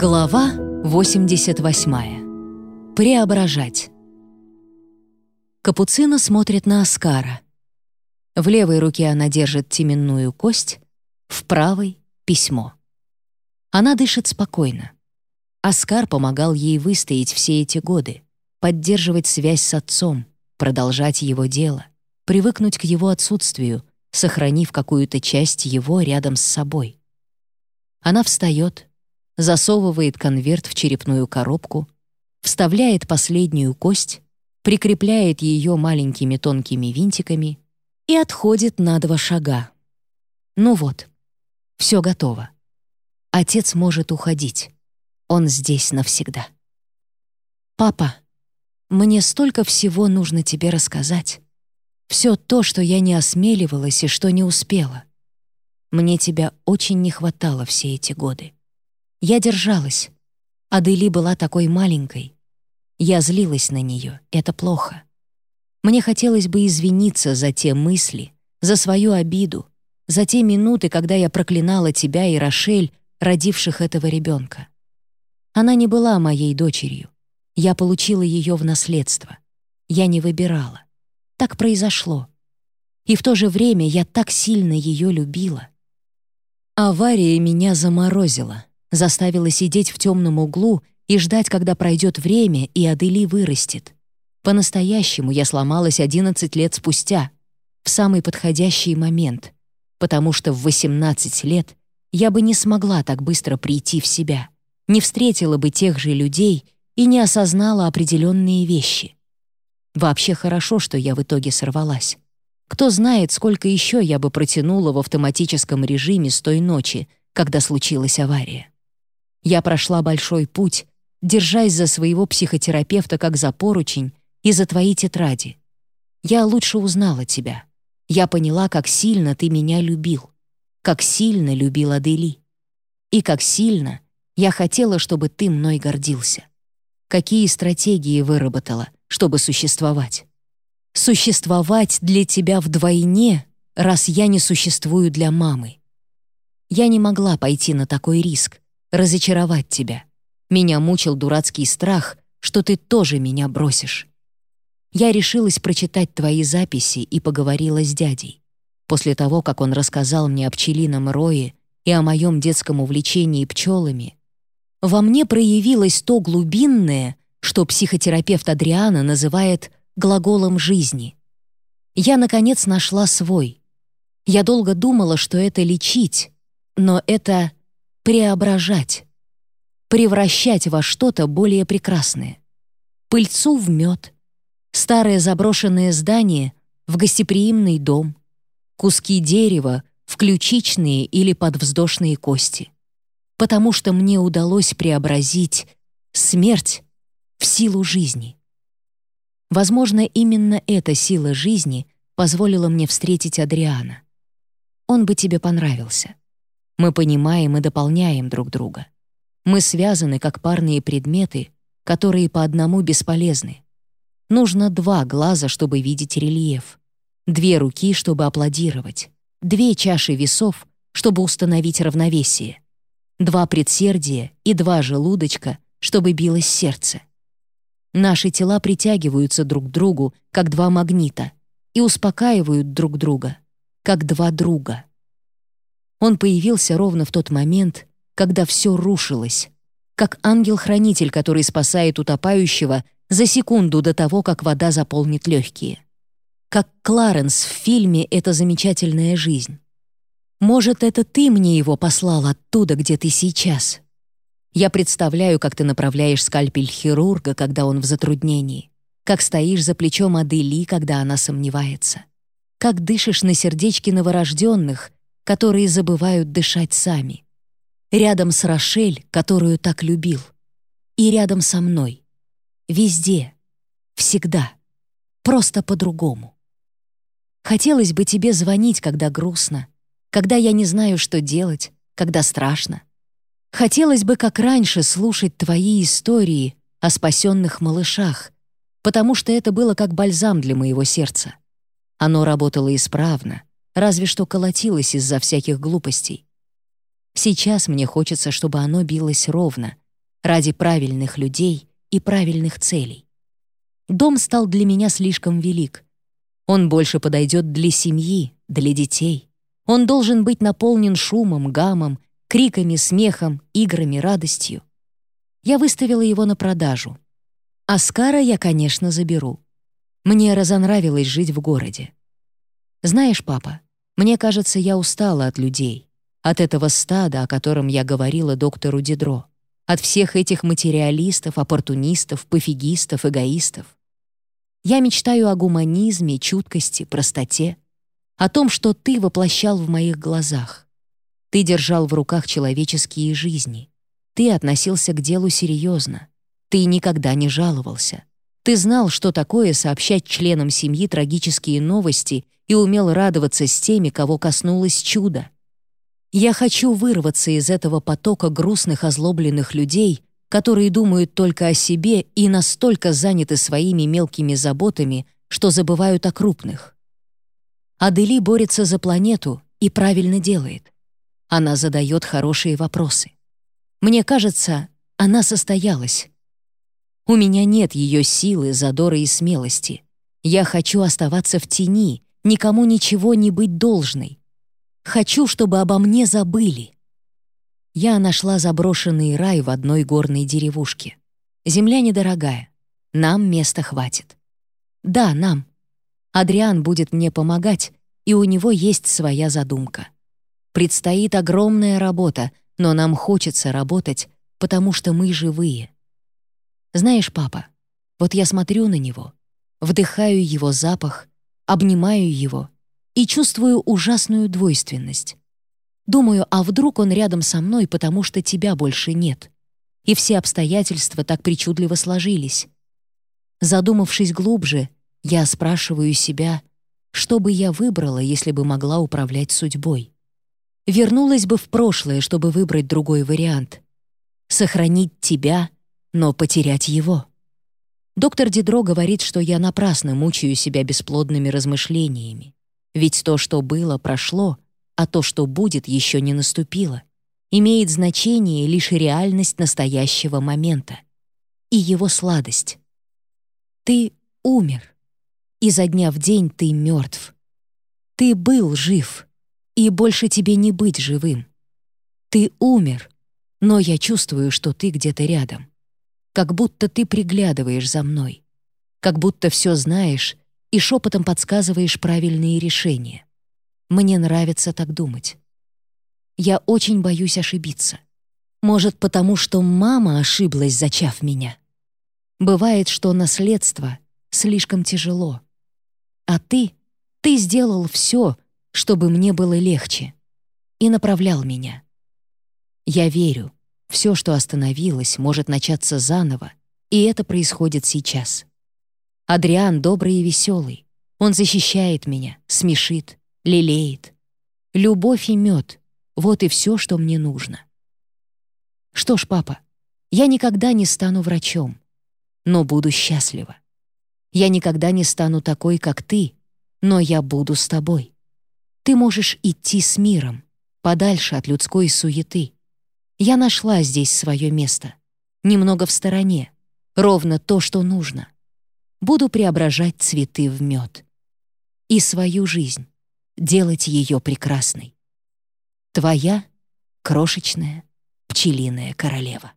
Глава 88. Преображать. Капуцина смотрит на Оскара. В левой руке она держит теменную кость, в правой — письмо. Она дышит спокойно. Оскар помогал ей выстоять все эти годы, поддерживать связь с отцом, продолжать его дело, привыкнуть к его отсутствию, сохранив какую-то часть его рядом с собой. Она встает, засовывает конверт в черепную коробку, вставляет последнюю кость, прикрепляет ее маленькими тонкими винтиками и отходит на два шага. Ну вот, все готово. Отец может уходить. Он здесь навсегда. «Папа, мне столько всего нужно тебе рассказать. Все то, что я не осмеливалась и что не успела. Мне тебя очень не хватало все эти годы. Я держалась. Адели была такой маленькой. Я злилась на нее, это плохо. Мне хотелось бы извиниться за те мысли, за свою обиду, за те минуты, когда я проклинала тебя и Рошель, родивших этого ребенка. Она не была моей дочерью. Я получила ее в наследство. Я не выбирала. Так произошло. И в то же время я так сильно ее любила. Авария меня заморозила заставила сидеть в темном углу и ждать, когда пройдет время и Адели вырастет. По-настоящему я сломалась 11 лет спустя, в самый подходящий момент, потому что в 18 лет я бы не смогла так быстро прийти в себя, не встретила бы тех же людей и не осознала определенные вещи. Вообще хорошо, что я в итоге сорвалась. Кто знает, сколько еще я бы протянула в автоматическом режиме с той ночи, когда случилась авария. Я прошла большой путь, держась за своего психотерапевта как за поручень и за твои тетради. Я лучше узнала тебя. Я поняла, как сильно ты меня любил, как сильно любил Адели. И как сильно я хотела, чтобы ты мной гордился. Какие стратегии выработала, чтобы существовать. Существовать для тебя вдвойне, раз я не существую для мамы. Я не могла пойти на такой риск, разочаровать тебя. Меня мучил дурацкий страх, что ты тоже меня бросишь. Я решилась прочитать твои записи и поговорила с дядей. После того, как он рассказал мне о пчелином рое и о моем детском увлечении пчелами, во мне проявилось то глубинное, что психотерапевт Адриана называет глаголом жизни. Я, наконец, нашла свой. Я долго думала, что это лечить, но это преображать, превращать во что-то более прекрасное. Пыльцу в мед, старое заброшенное здание в гостеприимный дом, куски дерева в ключичные или подвздошные кости. Потому что мне удалось преобразить смерть в силу жизни. Возможно, именно эта сила жизни позволила мне встретить Адриана. Он бы тебе понравился. Мы понимаем и дополняем друг друга. Мы связаны как парные предметы, которые по одному бесполезны. Нужно два глаза, чтобы видеть рельеф, две руки, чтобы аплодировать, две чаши весов, чтобы установить равновесие, два предсердия и два желудочка, чтобы билось сердце. Наши тела притягиваются друг к другу, как два магнита, и успокаивают друг друга, как два друга. Он появился ровно в тот момент, когда все рушилось, как ангел-хранитель, который спасает утопающего за секунду до того, как вода заполнит легкие. Как Кларенс в фильме «Это замечательная жизнь». Может, это ты мне его послал оттуда, где ты сейчас? Я представляю, как ты направляешь скальпель хирурга, когда он в затруднении, как стоишь за плечом Адели, когда она сомневается, как дышишь на сердечки новорожденных, которые забывают дышать сами. Рядом с Рошель, которую так любил. И рядом со мной. Везде. Всегда. Просто по-другому. Хотелось бы тебе звонить, когда грустно, когда я не знаю, что делать, когда страшно. Хотелось бы, как раньше, слушать твои истории о спасенных малышах, потому что это было как бальзам для моего сердца. Оно работало исправно, разве что колотилось из-за всяких глупостей. Сейчас мне хочется, чтобы оно билось ровно, ради правильных людей и правильных целей. Дом стал для меня слишком велик. Он больше подойдет для семьи, для детей. Он должен быть наполнен шумом, гамом, криками, смехом, играми, радостью. Я выставила его на продажу. Оскара я, конечно, заберу. Мне разонравилось жить в городе. Знаешь, папа, мне кажется, я устала от людей, от этого стада, о котором я говорила доктору Дидро, от всех этих материалистов, оппортунистов, пофигистов, эгоистов. Я мечтаю о гуманизме, чуткости, простоте, о том, что ты воплощал в моих глазах. Ты держал в руках человеческие жизни. Ты относился к делу серьезно. Ты никогда не жаловался. Ты знал, что такое сообщать членам семьи трагические новости и умел радоваться с теми, кого коснулось чудо. Я хочу вырваться из этого потока грустных озлобленных людей, которые думают только о себе и настолько заняты своими мелкими заботами, что забывают о крупных. Адели борется за планету и правильно делает. Она задает хорошие вопросы. Мне кажется, она состоялась. У меня нет ее силы, задора и смелости. Я хочу оставаться в тени, никому ничего не быть должной. Хочу, чтобы обо мне забыли. Я нашла заброшенный рай в одной горной деревушке. Земля недорогая. Нам места хватит. Да, нам. Адриан будет мне помогать, и у него есть своя задумка. Предстоит огромная работа, но нам хочется работать, потому что мы живые. Знаешь, папа, вот я смотрю на него, вдыхаю его запах, обнимаю его и чувствую ужасную двойственность. Думаю, а вдруг он рядом со мной, потому что тебя больше нет? И все обстоятельства так причудливо сложились. Задумавшись глубже, я спрашиваю себя, что бы я выбрала, если бы могла управлять судьбой? Вернулась бы в прошлое, чтобы выбрать другой вариант. Сохранить тебя, но потерять его. Доктор Дидро говорит, что я напрасно мучаю себя бесплодными размышлениями. Ведь то, что было, прошло, а то, что будет, еще не наступило. Имеет значение лишь реальность настоящего момента и его сладость. Ты умер. Изо дня в день ты мертв. Ты был жив, и больше тебе не быть живым. Ты умер, но я чувствую, что ты где-то рядом. Как будто ты приглядываешь за мной. Как будто все знаешь и шепотом подсказываешь правильные решения. Мне нравится так думать. Я очень боюсь ошибиться. Может, потому что мама ошиблась, зачав меня. Бывает, что наследство слишком тяжело. А ты, ты сделал все, чтобы мне было легче, и направлял меня. Я верю, все, что остановилось, может начаться заново, и это происходит сейчас. Адриан добрый и веселый. Он защищает меня, смешит, лелеет. Любовь и мед — вот и все, что мне нужно. Что ж, папа, я никогда не стану врачом, но буду счастлива. Я никогда не стану такой, как ты, но я буду с тобой. Ты можешь идти с миром, подальше от людской суеты. Я нашла здесь свое место. Немного в стороне. Ровно то, что нужно. Буду преображать цветы в мед. И свою жизнь. Делать ее прекрасной. Твоя крошечная пчелиная королева.